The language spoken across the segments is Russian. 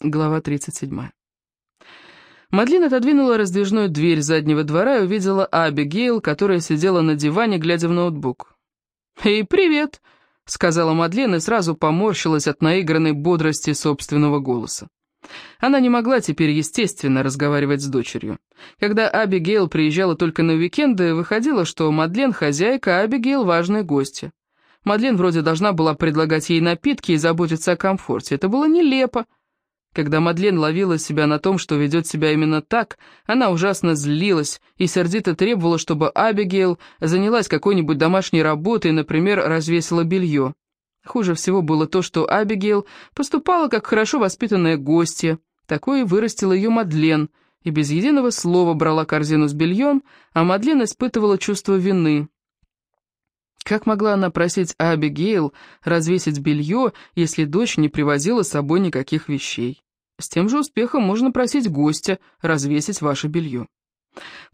Глава 37. Мадлен отодвинула раздвижную дверь заднего двора и увидела Абигейл, которая сидела на диване, глядя в ноутбук. «Эй, привет!» — сказала Мадлен и сразу поморщилась от наигранной бодрости собственного голоса. Она не могла теперь, естественно, разговаривать с дочерью. Когда Абигейл приезжала только на уикенды, выходило, что Мадлен хозяйка, а Абигейл важная гостья. Мадлен вроде должна была предлагать ей напитки и заботиться о комфорте. Это было нелепо. Когда Мадлен ловила себя на том, что ведет себя именно так, она ужасно злилась и сердито требовала, чтобы Абигейл занялась какой-нибудь домашней работой, например, развесила белье. Хуже всего было то, что Абигейл поступала как хорошо воспитанная гостья. Такое вырастила ее Мадлен, и без единого слова брала корзину с бельем, а Мадлен испытывала чувство вины. Как могла она просить Абигейл развесить белье, если дочь не привозила с собой никаких вещей? С тем же успехом можно просить гостя развесить ваше белье.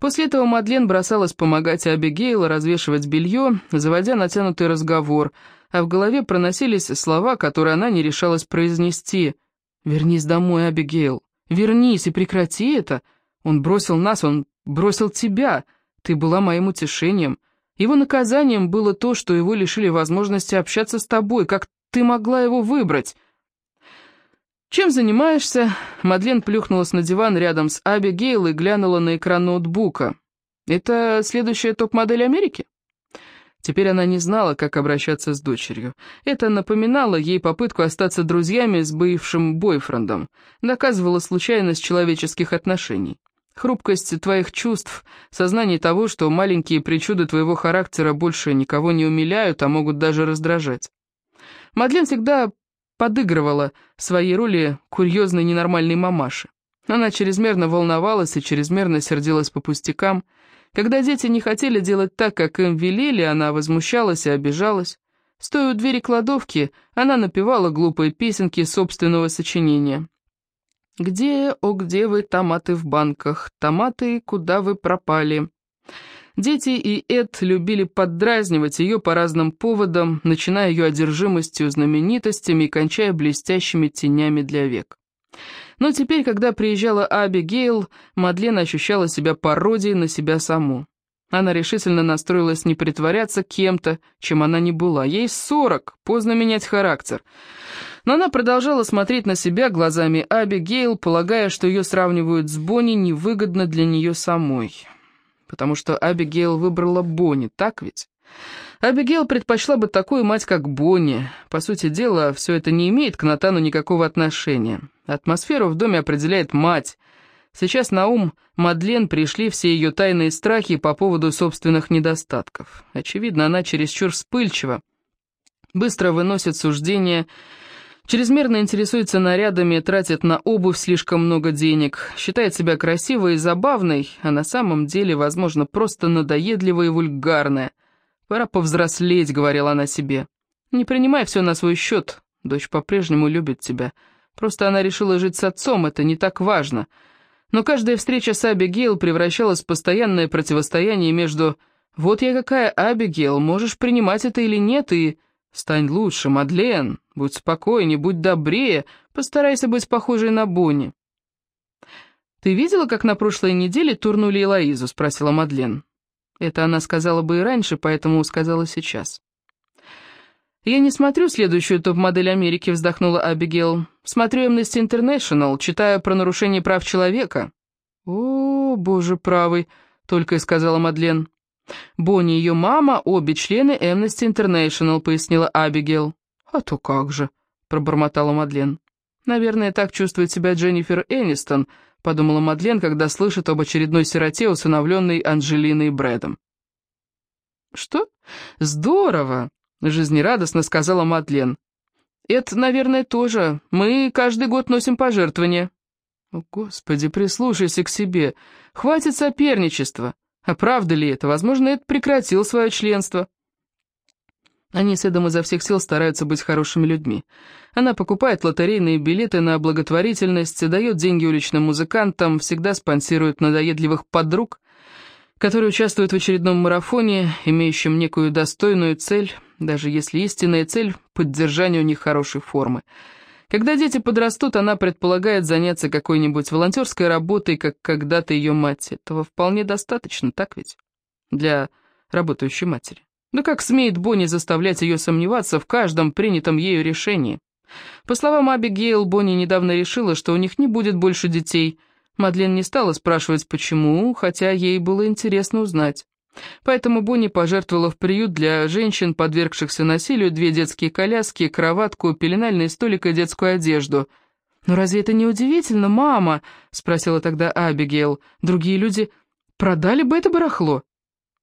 После этого Мадлен бросалась помогать Абигейл развешивать белье, заводя натянутый разговор, а в голове проносились слова, которые она не решалась произнести. «Вернись домой, Абигейл! Вернись и прекрати это! Он бросил нас, он бросил тебя! Ты была моим утешением!» Его наказанием было то, что его лишили возможности общаться с тобой. Как ты могла его выбрать? «Чем занимаешься?» Мадлен плюхнулась на диван рядом с Абигейл и глянула на экран ноутбука. «Это следующая топ-модель Америки?» Теперь она не знала, как обращаться с дочерью. Это напоминало ей попытку остаться друзьями с бывшим бойфрендом, доказывало случайность человеческих отношений. Хрупкость твоих чувств, сознание того, что маленькие причуды твоего характера больше никого не умиляют, а могут даже раздражать. Мадлен всегда подыгрывала своей роли курьезной ненормальной мамаши. Она чрезмерно волновалась и чрезмерно сердилась по пустякам. Когда дети не хотели делать так, как им велели, она возмущалась и обижалась. Стоя у двери кладовки, она напевала глупые песенки собственного сочинения. «Где, о где вы, томаты в банках? Томаты, куда вы пропали?» Дети и Эд любили поддразнивать ее по разным поводам, начиная ее одержимостью знаменитостями и кончая блестящими тенями для век. Но теперь, когда приезжала Аби Гейл, Мадлен ощущала себя пародией на себя саму. Она решительно настроилась не притворяться кем-то, чем она не была. Ей сорок, поздно менять характер. Но она продолжала смотреть на себя глазами Абигейл, полагая, что ее сравнивают с Бонни невыгодно для нее самой. Потому что Абигейл выбрала Бонни, так ведь? Абигейл предпочла бы такую мать, как Бонни. По сути дела, все это не имеет к Натану никакого отношения. Атмосферу в доме определяет мать. Сейчас на ум Мадлен пришли все ее тайные страхи по поводу собственных недостатков. Очевидно, она чересчур вспыльчива, быстро выносит суждения Чрезмерно интересуется нарядами, тратит на обувь слишком много денег, считает себя красивой и забавной, а на самом деле, возможно, просто надоедливая и вульгарная. «Пора повзрослеть», — говорила она себе. «Не принимай все на свой счет, дочь по-прежнему любит тебя. Просто она решила жить с отцом, это не так важно». Но каждая встреча с Абигейл превращалась в постоянное противостояние между «вот я какая Абигейл, можешь принимать это или нет» и «стань лучше, Мадлен». Будь спокойнее, будь добрее, постарайся быть похожей на Бонни. «Ты видела, как на прошлой неделе турнули Элоизу?» — спросила Мадлен. Это она сказала бы и раньше, поэтому сказала сейчас. «Я не смотрю следующую топ-модель Америки», — вздохнула Абигейл. «Смотрю Amnesty International, читаю про нарушение прав человека». «О, боже правый», — только и сказала Мадлен. «Бонни и ее мама — обе члены Amnesty International», — пояснила Абигейл. «А то как же», — пробормотала Мадлен. «Наверное, так чувствует себя Дженнифер Энистон», — подумала Мадлен, когда слышит об очередной сироте, усыновленной Анджелиной Брэдом. «Что? Здорово!» — жизнерадостно сказала Мадлен. «Это, наверное, тоже. Мы каждый год носим пожертвования». «О, Господи, прислушайся к себе. Хватит соперничества. А правда ли это? Возможно, это прекратил свое членство». Они с Эдом изо всех сил стараются быть хорошими людьми. Она покупает лотерейные билеты на благотворительность, дает деньги уличным музыкантам, всегда спонсирует надоедливых подруг, которые участвуют в очередном марафоне, имеющем некую достойную цель, даже если истинная цель — поддержание у них хорошей формы. Когда дети подрастут, она предполагает заняться какой-нибудь волонтерской работой, как когда-то ее мать. Этого вполне достаточно, так ведь? Для работающей матери. Но как смеет Бонни заставлять ее сомневаться в каждом принятом ею решении? По словам Абигейл, Бонни недавно решила, что у них не будет больше детей. Мадлен не стала спрашивать, почему, хотя ей было интересно узнать. Поэтому Бонни пожертвовала в приют для женщин, подвергшихся насилию, две детские коляски, кроватку, пеленальный столик и детскую одежду. «Но разве это не удивительно, мама?» — спросила тогда Абигейл. «Другие люди продали бы это барахло».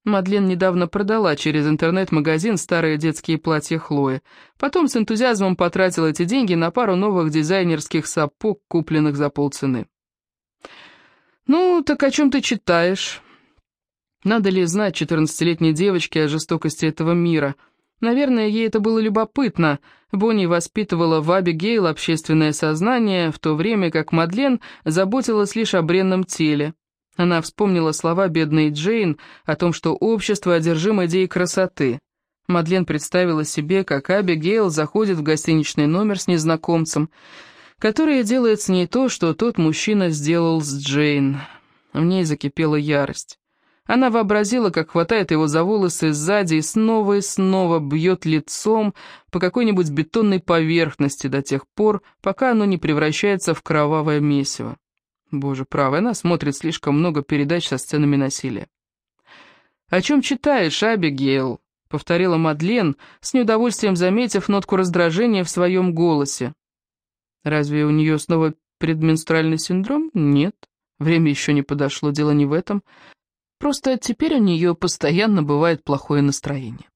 Мадлен недавно продала через интернет-магазин старые детские платья Хлои. Потом с энтузиазмом потратила эти деньги на пару новых дизайнерских сапог, купленных за полцены. «Ну, так о чем ты читаешь?» Надо ли знать четырнадцатилетней девочке о жестокости этого мира? Наверное, ей это было любопытно. Бонни воспитывала в Абигейл общественное сознание, в то время как Мадлен заботилась лишь о бренном теле. Она вспомнила слова бедной Джейн о том, что общество одержимо идеей красоты. Мадлен представила себе, как Абигейл заходит в гостиничный номер с незнакомцем, который делает с ней то, что тот мужчина сделал с Джейн. В ней закипела ярость. Она вообразила, как хватает его за волосы сзади и снова и снова бьет лицом по какой-нибудь бетонной поверхности до тех пор, пока оно не превращается в кровавое месиво. Боже правый, она смотрит слишком много передач со сценами насилия. «О чем читаешь, Абигейл?» — повторила Мадлен, с неудовольствием заметив нотку раздражения в своем голосе. «Разве у нее снова предменструальный синдром? Нет. Время еще не подошло, дело не в этом. Просто теперь у нее постоянно бывает плохое настроение».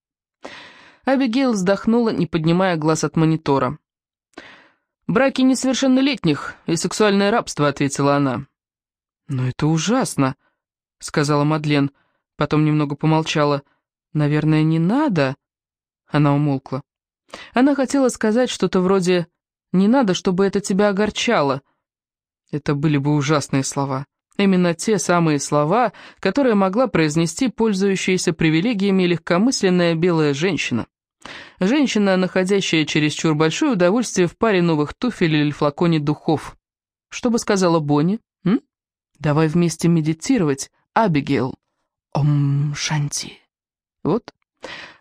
Абигейл вздохнула, не поднимая глаз от монитора. «Браки несовершеннолетних и сексуальное рабство», — ответила она. «Но это ужасно», — сказала Мадлен, потом немного помолчала. «Наверное, не надо?» Она умолкла. Она хотела сказать что-то вроде «не надо, чтобы это тебя огорчало». Это были бы ужасные слова. Именно те самые слова, которые могла произнести пользующаяся привилегиями легкомысленная белая женщина. Женщина, находящая чересчур большое удовольствие в паре новых туфель или флаконе духов. Что бы сказала Бонни? М? Давай вместе медитировать, Абигейл. Ом Шанти. Вот.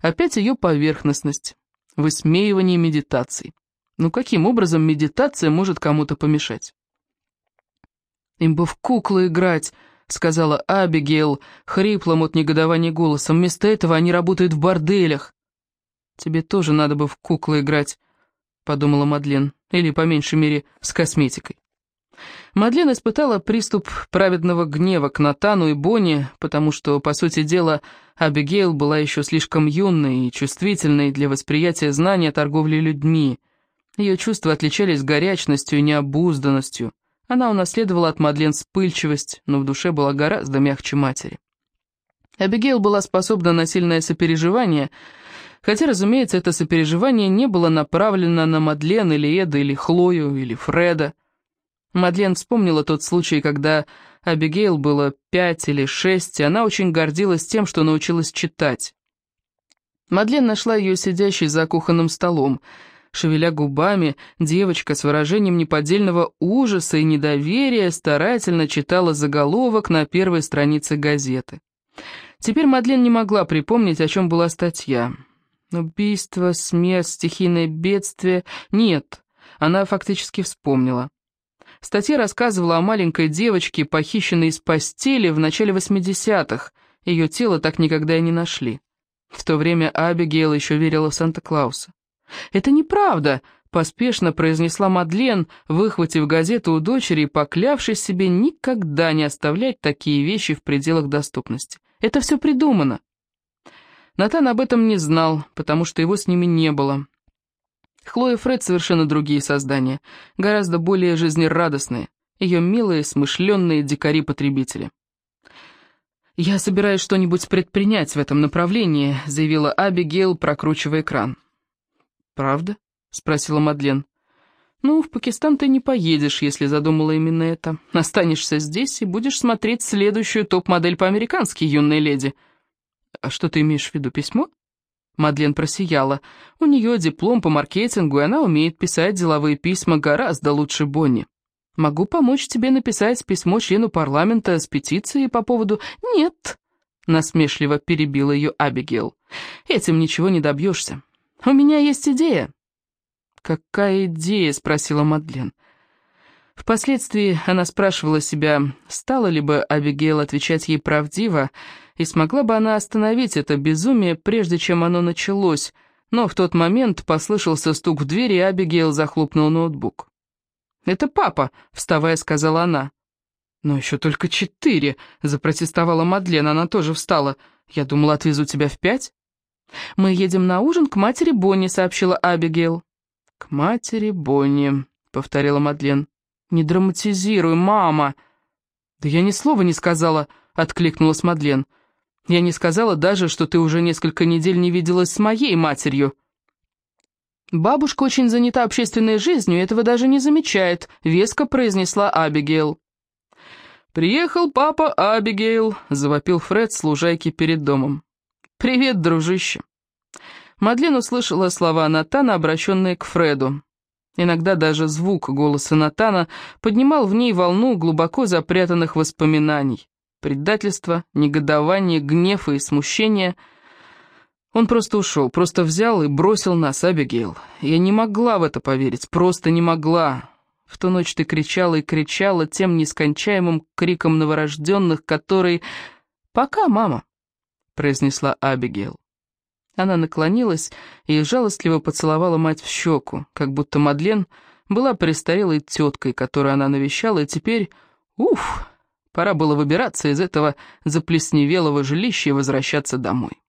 Опять ее поверхностность. Высмеивание медитаций. Ну каким образом медитация может кому-то помешать? Им бы в куклы играть, сказала Абигейл, хриплым от негодования голосом. Вместо этого они работают в борделях. «Тебе тоже надо бы в куклы играть», — подумала Мадлен, или, по меньшей мере, с косметикой. Мадлен испытала приступ праведного гнева к Натану и Бонни, потому что, по сути дела, Абигейл была еще слишком юной и чувствительной для восприятия знания о торговле людьми. Ее чувства отличались горячностью и необузданностью. Она унаследовала от Мадлен вспыльчивость, но в душе была гораздо мягче матери. Абигейл была способна на сильное сопереживание — Хотя, разумеется, это сопереживание не было направлено на Мадлен или Эда, или Хлою, или Фреда. Мадлен вспомнила тот случай, когда Абигейл было пять или шесть, и она очень гордилась тем, что научилась читать. Мадлен нашла ее сидящей за кухонным столом. Шевеля губами, девочка с выражением неподдельного ужаса и недоверия старательно читала заголовок на первой странице газеты. Теперь Мадлен не могла припомнить, о чем была статья. Убийство, смерть, стихийное бедствие... Нет, она фактически вспомнила. Статья рассказывала о маленькой девочке, похищенной из постели в начале 80-х. Ее тело так никогда и не нашли. В то время Абигейл еще верила в Санта-Клауса. «Это неправда», — поспешно произнесла Мадлен, выхватив газету у дочери и поклявшись себе никогда не оставлять такие вещи в пределах доступности. «Это все придумано». Натан об этом не знал, потому что его с ними не было. Хлоя и Фред совершенно другие создания, гораздо более жизнерадостные, ее милые, смышленные дикари-потребители. «Я собираюсь что-нибудь предпринять в этом направлении», — заявила Абигейл, прокручивая экран. «Правда?» — спросила Мадлен. «Ну, в Пакистан ты не поедешь, если задумала именно это. Останешься здесь и будешь смотреть следующую топ-модель по-американски, юная леди», а что ты имеешь в виду, письмо? Мадлен просияла. У нее диплом по маркетингу, и она умеет писать деловые письма гораздо лучше Бонни. Могу помочь тебе написать письмо члену парламента с петицией по поводу... Нет, насмешливо перебила ее Абигейл. Этим ничего не добьешься. У меня есть идея. «Какая идея?» — спросила Мадлен. Впоследствии она спрашивала себя, стала ли бы Абигейл отвечать ей правдиво, и смогла бы она остановить это безумие, прежде чем оно началось, но в тот момент послышался стук в дверь, и Абигейл захлопнул ноутбук. «Это папа», — вставая, сказала она. «Но еще только четыре», — запротестовала Мадлен, она тоже встала. «Я думала, отвезу тебя в пять». «Мы едем на ужин к матери Бонни», — сообщила Абигейл. «К матери Бонни», — повторила Мадлен. «Не драматизируй, мама!» «Да я ни слова не сказала», — откликнулась Мадлен. «Я не сказала даже, что ты уже несколько недель не виделась с моей матерью». «Бабушка очень занята общественной жизнью, этого даже не замечает», — веско произнесла Абигейл. «Приехал папа Абигейл», — завопил Фред с лужайки перед домом. «Привет, дружище». Мадлен услышала слова Натана, обращенные к Фреду. Иногда даже звук голоса Натана поднимал в ней волну глубоко запрятанных воспоминаний. Предательство, негодование, гнев и смущение — он просто ушел, просто взял и бросил нас, Абигейл. Я не могла в это поверить, просто не могла. В ту ночь ты кричала и кричала тем нескончаемым криком новорожденных, который... «Пока, мама», — произнесла Абигейл. Она наклонилась и жалостливо поцеловала мать в щеку, как будто Мадлен была престарелой теткой, которую она навещала, и теперь, уф, пора было выбираться из этого заплесневелого жилища и возвращаться домой.